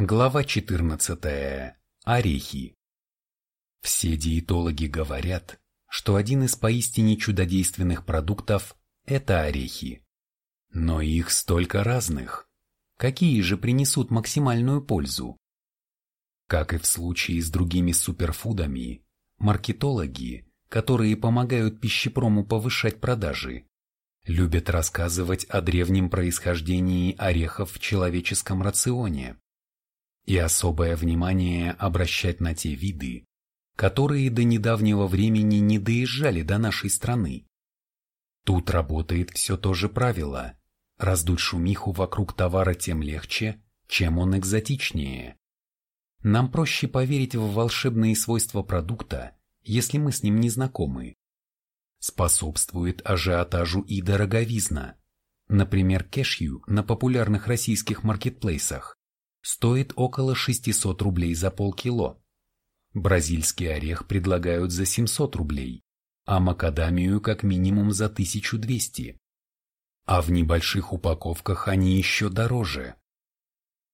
Глава 14. Орехи. Все диетологи говорят, что один из поистине чудодейственных продуктов – это орехи. Но их столько разных. Какие же принесут максимальную пользу? Как и в случае с другими суперфудами, маркетологи, которые помогают пищепрому повышать продажи, любят рассказывать о древнем происхождении орехов в человеческом рационе и особое внимание обращать на те виды, которые до недавнего времени не доезжали до нашей страны. Тут работает все то же правило – раздуть шумиху вокруг товара тем легче, чем он экзотичнее. Нам проще поверить в волшебные свойства продукта, если мы с ним не знакомы. Способствует ажиотажу и дороговизна. Например, кешью на популярных российских маркетплейсах стоит около 600 рублей за полкило. Бразильский орех предлагают за 700 рублей, а макадамию как минимум за 1200. А в небольших упаковках они еще дороже.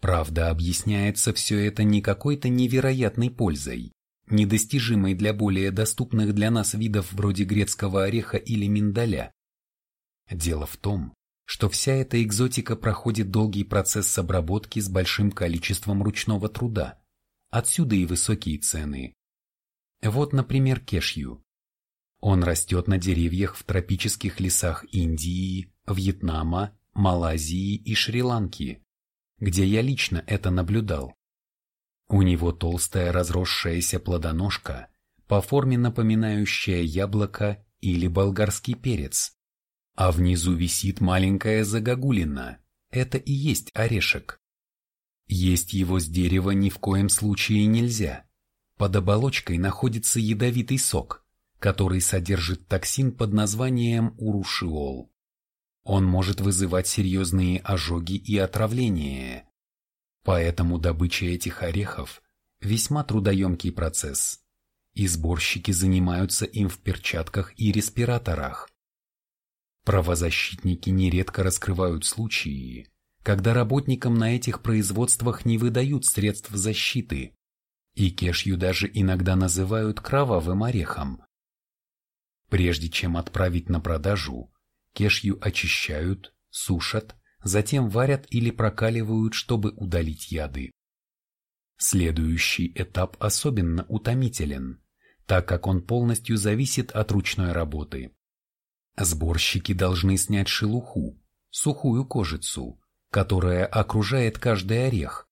Правда, объясняется все это не какой-то невероятной пользой, недостижимой для более доступных для нас видов вроде грецкого ореха или миндаля. Дело в том, что вся эта экзотика проходит долгий процесс обработки с большим количеством ручного труда. Отсюда и высокие цены. Вот, например, кешью. Он растет на деревьях в тропических лесах Индии, Вьетнама, Малайзии и Шри-Ланки, где я лично это наблюдал. У него толстая разросшаяся плодоножка, по форме напоминающая яблоко или болгарский перец, а внизу висит маленькая загогулина. Это и есть орешек. Есть его с дерева ни в коем случае нельзя. Под оболочкой находится ядовитый сок, который содержит токсин под названием урушиол. Он может вызывать серьезные ожоги и отравление. Поэтому добыча этих орехов – весьма трудоемкий процесс. И сборщики занимаются им в перчатках и респираторах. Правозащитники нередко раскрывают случаи, когда работникам на этих производствах не выдают средств защиты, и кешью даже иногда называют кровавым орехом. Прежде чем отправить на продажу, кешью очищают, сушат, затем варят или прокаливают, чтобы удалить яды. Следующий этап особенно утомителен, так как он полностью зависит от ручной работы. Сборщики должны снять шелуху, сухую кожицу, которая окружает каждый орех,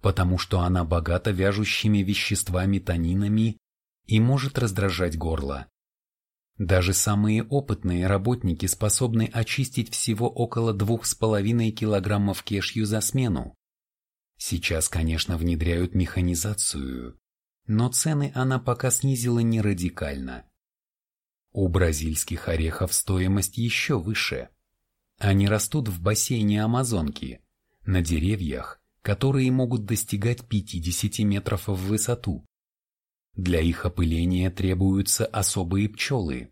потому что она богата вяжущими веществами танинами и может раздражать горло. Даже самые опытные работники способны очистить всего около двух с половиной килограммов кешью за смену. Сейчас, конечно, внедряют механизацию, но цены она пока снизила не радикально. У бразильских орехов стоимость еще выше. Они растут в бассейне Амазонки, на деревьях, которые могут достигать 50 метров в высоту. Для их опыления требуются особые пчелы,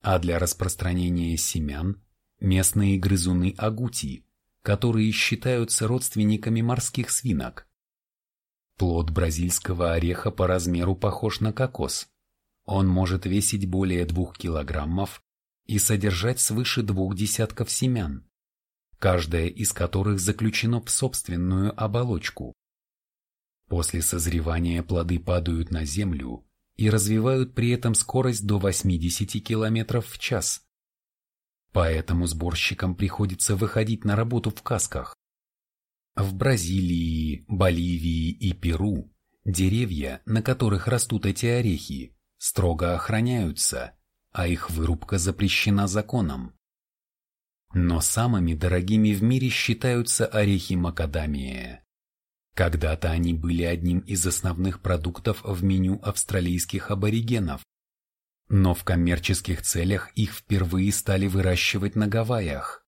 а для распространения семян – местные грызуны агути, которые считаются родственниками морских свинок. Плод бразильского ореха по размеру похож на кокос – он может весить более двух килограммов и содержать свыше двух десятков семян, каждая из которых заключено в собственную оболочку. После созревания плоды падают на землю и развивают при этом скорость до 80 км в час. Поэтому сборщикам приходится выходить на работу в касках. В Бразилии, Боливии и Перу деревья, на которых растут эти орехи, строго охраняются, а их вырубка запрещена законом. Но самыми дорогими в мире считаются орехи макадамия. Когда-то они были одним из основных продуктов в меню австралийских аборигенов. Но в коммерческих целях их впервые стали выращивать на Гавайях.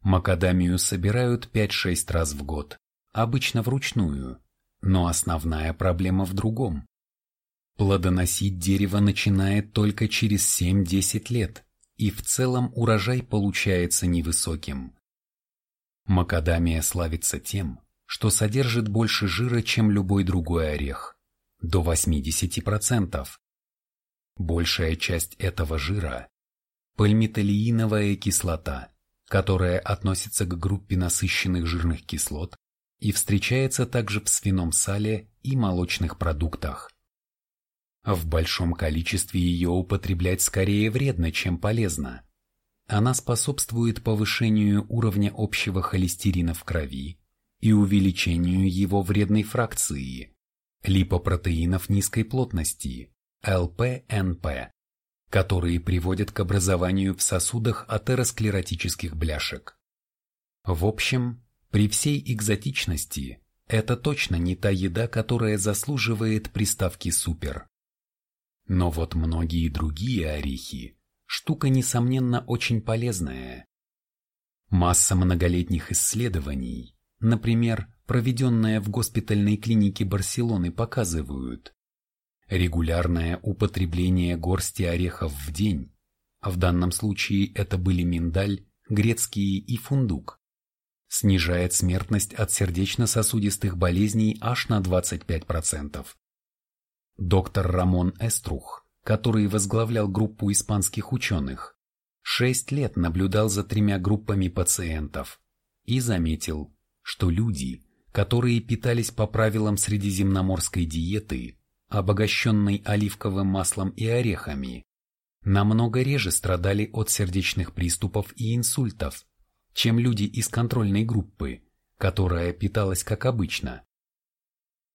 Макадамию собирают 5-6 раз в год, обычно вручную, но основная проблема в другом. Плодоносить дерево начинает только через 7-10 лет, и в целом урожай получается невысоким. Макадамия славится тем, что содержит больше жира, чем любой другой орех – до 80%. Большая часть этого жира – пальмитолеиновая кислота, которая относится к группе насыщенных жирных кислот и встречается также в свином сале и молочных продуктах. В большом количестве ее употреблять скорее вредно, чем полезно. Она способствует повышению уровня общего холестерина в крови и увеличению его вредной фракции – липопротеинов низкой плотности – ЛПНП, которые приводят к образованию в сосудах атеросклеротических бляшек. В общем, при всей экзотичности, это точно не та еда, которая заслуживает приставки «супер». Но вот многие другие орехи – штука, несомненно, очень полезная. Масса многолетних исследований, например, проведенная в госпитальной клинике Барселоны, показывают, регулярное употребление горсти орехов в день, а в данном случае это были миндаль, грецкий и фундук, снижает смертность от сердечно-сосудистых болезней аж на 25%. Доктор Рамон Эструх, который возглавлял группу испанских ученых, 6 лет наблюдал за тремя группами пациентов и заметил, что люди, которые питались по правилам средиземноморской диеты, обогащенной оливковым маслом и орехами, намного реже страдали от сердечных приступов и инсультов, чем люди из контрольной группы, которая питалась как обычно.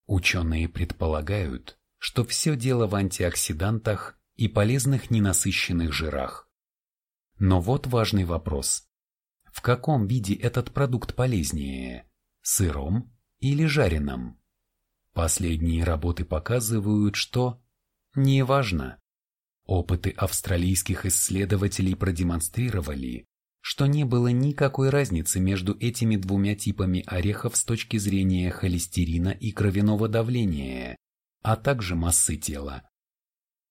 Ученые предполагают, что все дело в антиоксидантах и полезных ненасыщенных жирах. Но вот важный вопрос. В каком виде этот продукт полезнее – сыром или жареным? Последние работы показывают, что неважно. Опыты австралийских исследователей продемонстрировали, что не было никакой разницы между этими двумя типами орехов с точки зрения холестерина и кровяного давления, а также массы тела.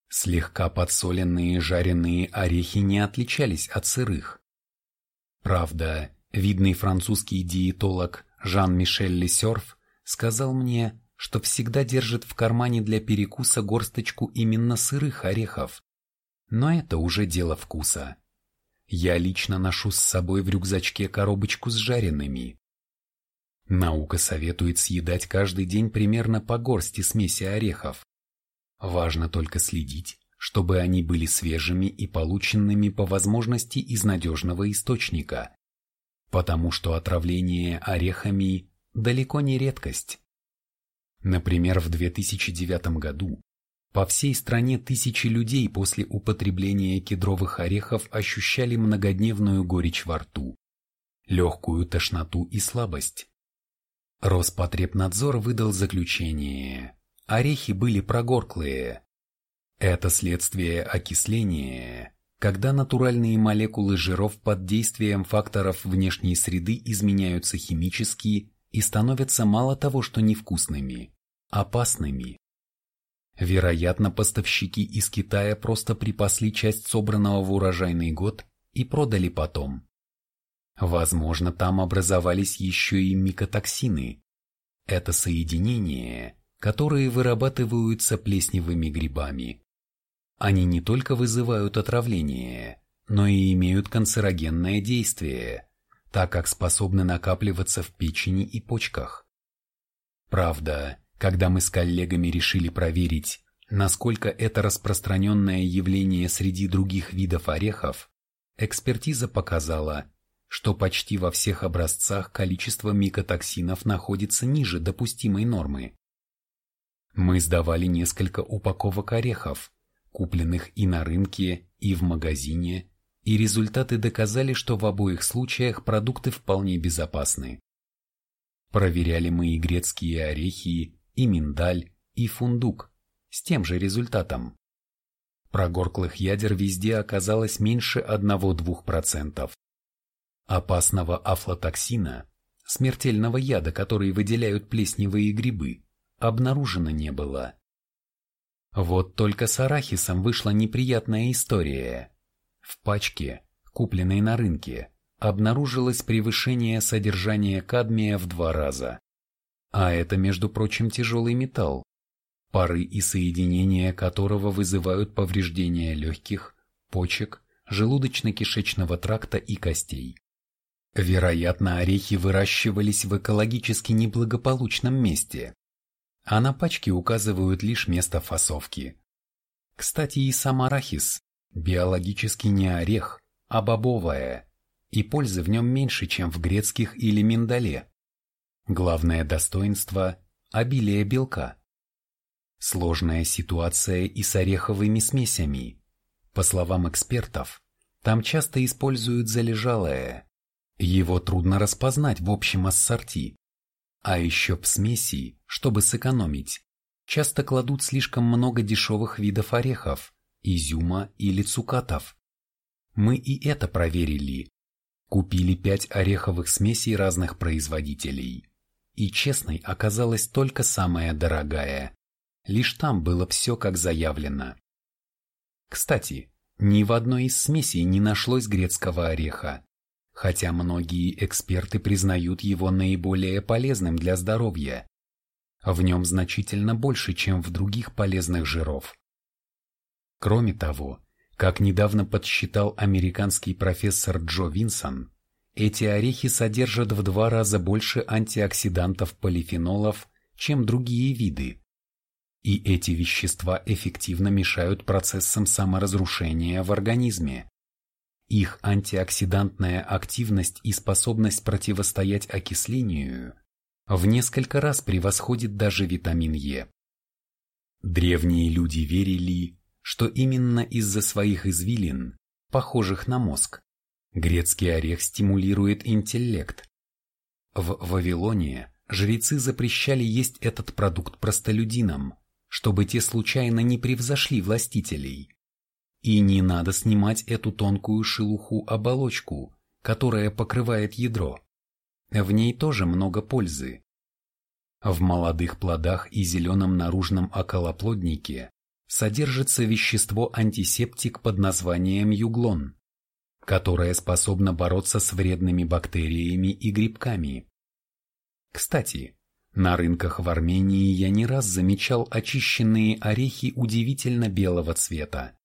Слегка подсоленные жареные орехи не отличались от сырых. Правда, видный французский диетолог Жан-Мишель Лесерф сказал мне, что всегда держит в кармане для перекуса горсточку именно сырых орехов. Но это уже дело вкуса. Я лично ношу с собой в рюкзачке коробочку с жареными. Наука советует съедать каждый день примерно по горсти смеси орехов. Важно только следить, чтобы они были свежими и полученными по возможности из надежного источника, потому что отравление орехами далеко не редкость. Например, в 2009 году по всей стране тысячи людей после употребления кедровых орехов ощущали многодневную горечь во рту, легкую тошноту и слабость. Роспотребнадзор выдал заключение. Орехи были прогорклые. Это следствие окисления, когда натуральные молекулы жиров под действием факторов внешней среды изменяются химически и становятся мало того, что невкусными, опасными. Вероятно, поставщики из Китая просто припасли часть собранного в урожайный год и продали потом. Возможно, там образовались еще и микотоксины. Это соединения, которые вырабатываются плесневыми грибами. Они не только вызывают отравление, но и имеют канцерогенное действие, так как способны накапливаться в печени и почках. Правда, когда мы с коллегами решили проверить, насколько это распространенное явление среди других видов орехов, экспертиза показала, что почти во всех образцах количество микотоксинов находится ниже допустимой нормы. Мы сдавали несколько упаковок орехов, купленных и на рынке, и в магазине, и результаты доказали, что в обоих случаях продукты вполне безопасны. Проверяли мы и грецкие орехи, и миндаль, и фундук, с тем же результатом. Прогорклых ядер везде оказалось меньше 1-2%. Опасного афлотоксина, смертельного яда, который выделяют плесневые грибы, обнаружено не было. Вот только с арахисом вышла неприятная история. В пачке, купленной на рынке, обнаружилось превышение содержания кадмия в два раза. А это, между прочим, тяжелый металл, пары и соединения которого вызывают повреждения легких, почек, желудочно-кишечного тракта и костей. Вероятно, орехи выращивались в экологически неблагополучном месте, а на пачке указывают лишь место фасовки. Кстати, и сам арахис – биологически не орех, а бобовое, и пользы в нем меньше, чем в грецких или миндале. Главное достоинство – обилие белка. Сложная ситуация и с ореховыми смесями. По словам экспертов, там часто используют залежалое. Его трудно распознать в общем ассорти. А еще в смеси, чтобы сэкономить, часто кладут слишком много дешевых видов орехов, изюма или цукатов. Мы и это проверили. Купили пять ореховых смесей разных производителей. И честной оказалась только самая дорогая. Лишь там было все как заявлено. Кстати, ни в одной из смесей не нашлось грецкого ореха, хотя многие эксперты признают его наиболее полезным для здоровья. В нем значительно больше, чем в других полезных жиров. Кроме того, как недавно подсчитал американский профессор Джо Винсон, эти орехи содержат в два раза больше антиоксидантов полифенолов, чем другие виды. И эти вещества эффективно мешают процессам саморазрушения в организме. Их антиоксидантная активность и способность противостоять окислению в несколько раз превосходит даже витамин Е. Древние люди верили, что именно из-за своих извилин, похожих на мозг, грецкий орех стимулирует интеллект. В Вавилоне жрецы запрещали есть этот продукт простолюдинам, чтобы те случайно не превзошли властителей. И не надо снимать эту тонкую шелуху-оболочку, которая покрывает ядро. В ней тоже много пользы. В молодых плодах и зеленом наружном околоплоднике содержится вещество-антисептик под названием юглон, которое способно бороться с вредными бактериями и грибками. Кстати, на рынках в Армении я не раз замечал очищенные орехи удивительно белого цвета.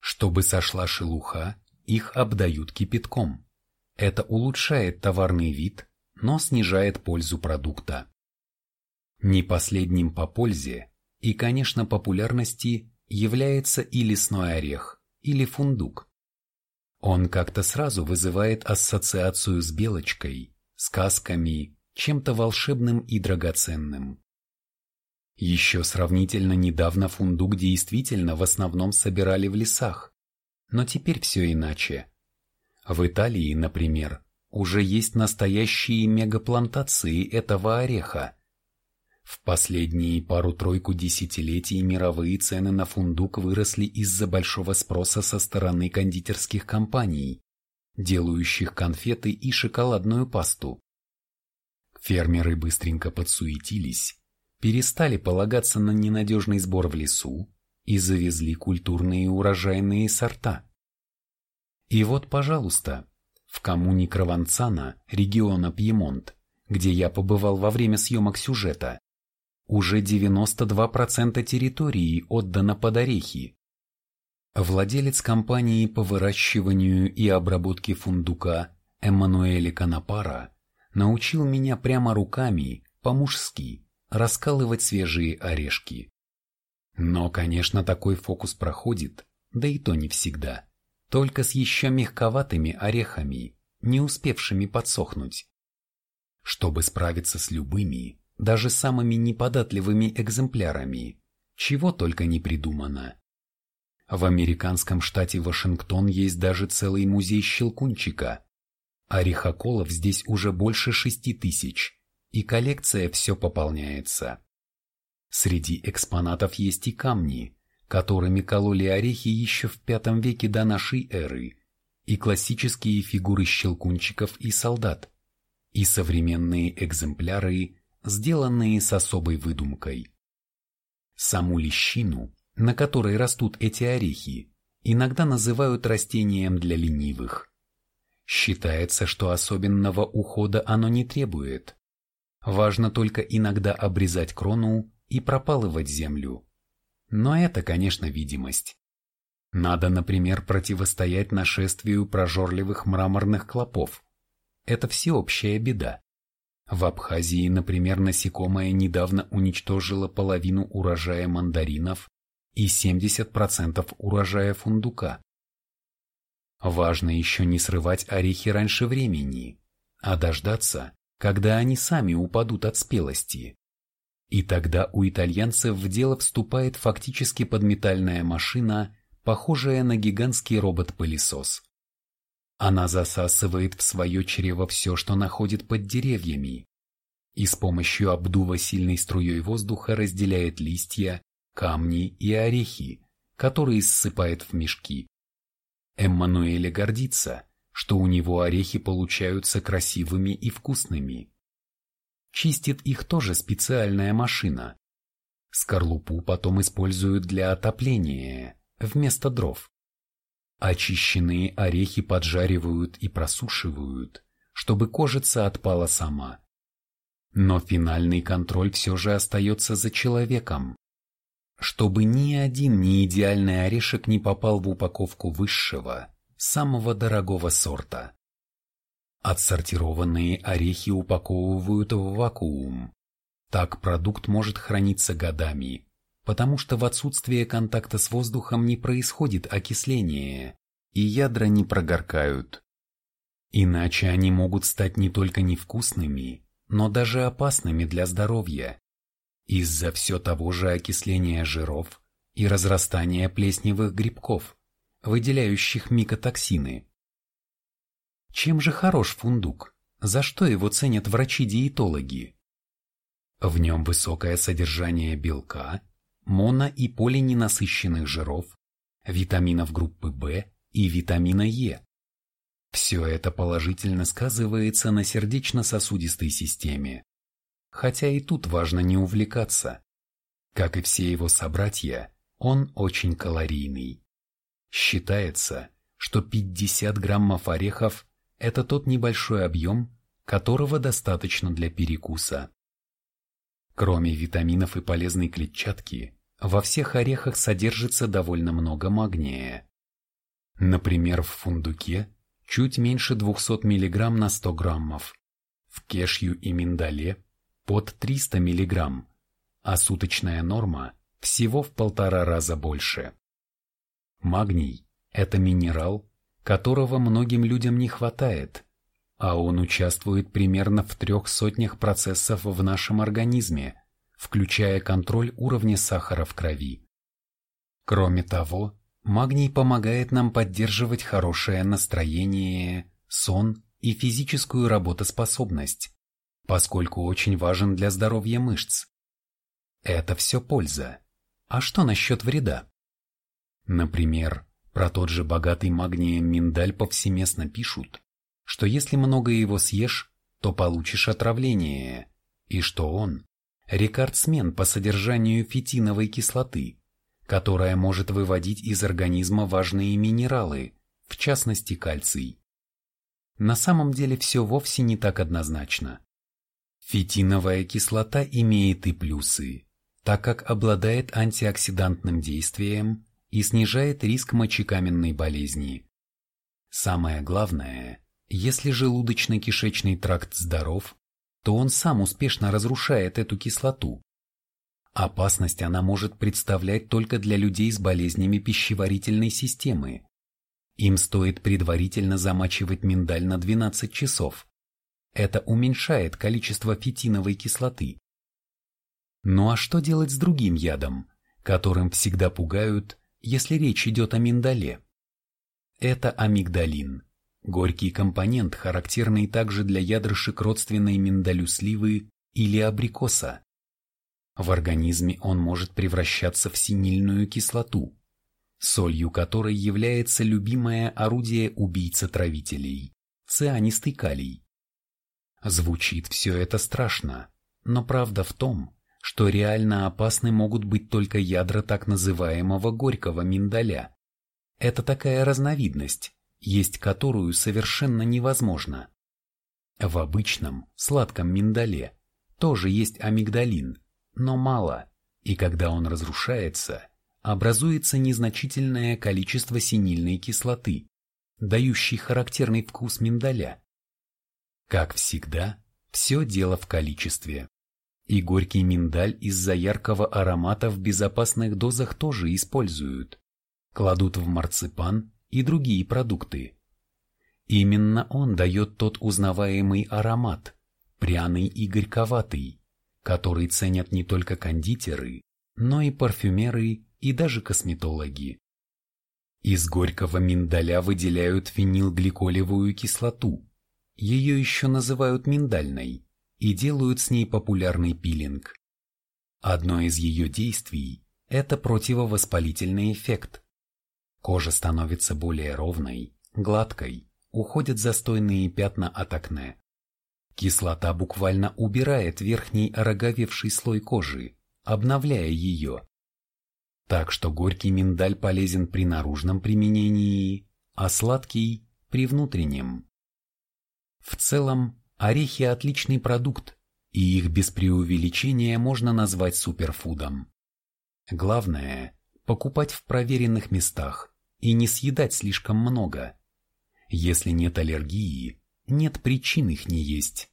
Чтобы сошла шелуха, их обдают кипятком. Это улучшает товарный вид, но снижает пользу продукта. Не последним по пользе и, конечно, популярности является и лесной орех, или фундук. Он как-то сразу вызывает ассоциацию с белочкой, сказками, чем-то волшебным и драгоценным. Еще сравнительно недавно фундук действительно в основном собирали в лесах, но теперь все иначе. В Италии, например, уже есть настоящие мегаплантации этого ореха, в последние пару-тройку десятилетий мировые цены на фундук выросли из-за большого спроса со стороны кондитерских компаний, делающих конфеты и шоколадную пасту. Фермеры быстренько подсуетились, перестали полагаться на ненадежный сбор в лесу и завезли культурные урожайные сорта. И вот, пожалуйста, в коммуне Краванцана, региона Пьемонт, где я побывал во время съемок сюжета, уже 92% территории отдано под орехи. Владелец компании по выращиванию и обработке фундука Эммануэле Канапара научил меня прямо руками, по-мужски, раскалывать свежие орешки. Но, конечно, такой фокус проходит, да и то не всегда. Только с еще мягковатыми орехами, не успевшими подсохнуть. Чтобы справиться с любыми, даже самыми неподатливыми экземплярами, чего только не придумано. В американском штате Вашингтон есть даже целый музей щелкунчика. Орехоколов здесь уже больше шести тысяч, и коллекция все пополняется. Среди экспонатов есть и камни, которыми кололи орехи еще в V веке до нашей эры, и классические фигуры щелкунчиков и солдат, и современные экземпляры сделанные с особой выдумкой. Саму лещину, на которой растут эти орехи, иногда называют растением для ленивых. Считается, что особенного ухода оно не требует. Важно только иногда обрезать крону и пропалывать землю. Но это, конечно, видимость. Надо, например, противостоять нашествию прожорливых мраморных клопов. Это всеобщая беда. В Абхазии, например, насекомое недавно уничтожило половину урожая мандаринов и 70% урожая фундука. Важно еще не срывать орехи раньше времени, а дождаться, когда они сами упадут от спелости. И тогда у итальянцев в дело вступает фактически подметальная машина, похожая на гигантский робот-пылесос. Она засасывает в свое чрево все, что находит под деревьями, и с помощью обдува сильной струей воздуха разделяет листья, камни и орехи, которые ссыпает в мешки. Эммануэле гордится, что у него орехи получаются красивыми и вкусными. Чистит их тоже специальная машина. Скорлупу потом используют для отопления, вместо дров. Очищенные орехи поджаривают и просушивают, чтобы кожица отпала сама. Но финальный контроль все же остается за человеком. Чтобы ни один неидеальный орешек не попал в упаковку высшего, самого дорогого сорта. Отсортированные орехи упаковывают в вакуум. Так продукт может храниться годами, потому что в отсутствие контакта с воздухом не происходит окисление, и ядра не прогоркают. Иначе они могут стать не только невкусными, но даже опасными для здоровья, из-за все того же окисления жиров и разрастания плесневых грибков, выделяющих микотоксины. Чем же хорош фундук? За что его ценят врачи-диетологи? В нем высокое содержание белка, моно- и полиненасыщенных жиров, витаминов группы В и витамина Е. Все это положительно сказывается на сердечно-сосудистой системе. Хотя и тут важно не увлекаться. Как и все его собратья, он очень калорийный. Считается, что 50 граммов орехов – это тот небольшой объем, которого достаточно для перекуса. Кроме витаминов и полезной клетчатки, во всех орехах содержится довольно много магния. Например, в фундуке чуть меньше 200 мг на 100 граммов, в кешью и миндале под 300 мг, а суточная норма всего в полтора раза больше. Магний – это минерал, которого многим людям не хватает, а он участвует примерно в трех сотнях процессов в нашем организме – включая контроль уровня сахара в крови. Кроме того, магний помогает нам поддерживать хорошее настроение, сон и физическую работоспособность, поскольку очень важен для здоровья мышц. Это все польза. А что насчет вреда? Например, про тот же богатый магнием миндаль повсеместно пишут, что если много его съешь, то получишь отравление, и что он рекордсмен по содержанию фитиновой кислоты, которая может выводить из организма важные минералы, в частности кальций. На самом деле все вовсе не так однозначно. Фитиновая кислота имеет и плюсы, так как обладает антиоксидантным действием и снижает риск мочекаменной болезни. Самое главное, если желудочно-кишечный тракт здоров, то он сам успешно разрушает эту кислоту. Опасность она может представлять только для людей с болезнями пищеварительной системы. Им стоит предварительно замачивать миндаль на 12 часов. Это уменьшает количество фитиновой кислоты. Ну а что делать с другим ядом, которым всегда пугают, если речь идет о миндале? Это амигдалин. Горький компонент, характерный также для ядрышек родственной миндалю сливы или абрикоса. В организме он может превращаться в синильную кислоту, солью которой является любимое орудие убийца-травителей – цианистый калий. Звучит все это страшно, но правда в том, что реально опасны могут быть только ядра так называемого горького миндаля. Это такая разновидность, есть которую совершенно невозможно. В обычном, сладком миндале тоже есть амигдалин, но мало, и когда он разрушается, образуется незначительное количество синильной кислоты, дающей характерный вкус миндаля. Как всегда, все дело в количестве. И горький миндаль из-за яркого аромата в безопасных дозах тоже используют. Кладут в марципан и другие продукты. Именно он дает тот узнаваемый аромат, пряный и горьковатый, который ценят не только кондитеры, но и парфюмеры и даже косметологи. Из горького миндаля выделяют фенилгликолевую кислоту, ее еще называют миндальной, и делают с ней популярный пилинг. Одно из ее действий – это противовоспалительный эффект. Кожа становится более ровной, гладкой, уходят застойные пятна от акне. Кислота буквально убирает верхний ороговевший слой кожи, обновляя ее. Так что горький миндаль полезен при наружном применении, а сладкий – при внутреннем. В целом, орехи – отличный продукт, и их без преувеличения можно назвать суперфудом. Главное – покупать в проверенных местах и не съедать слишком много. Если нет аллергии, нет причин их не есть.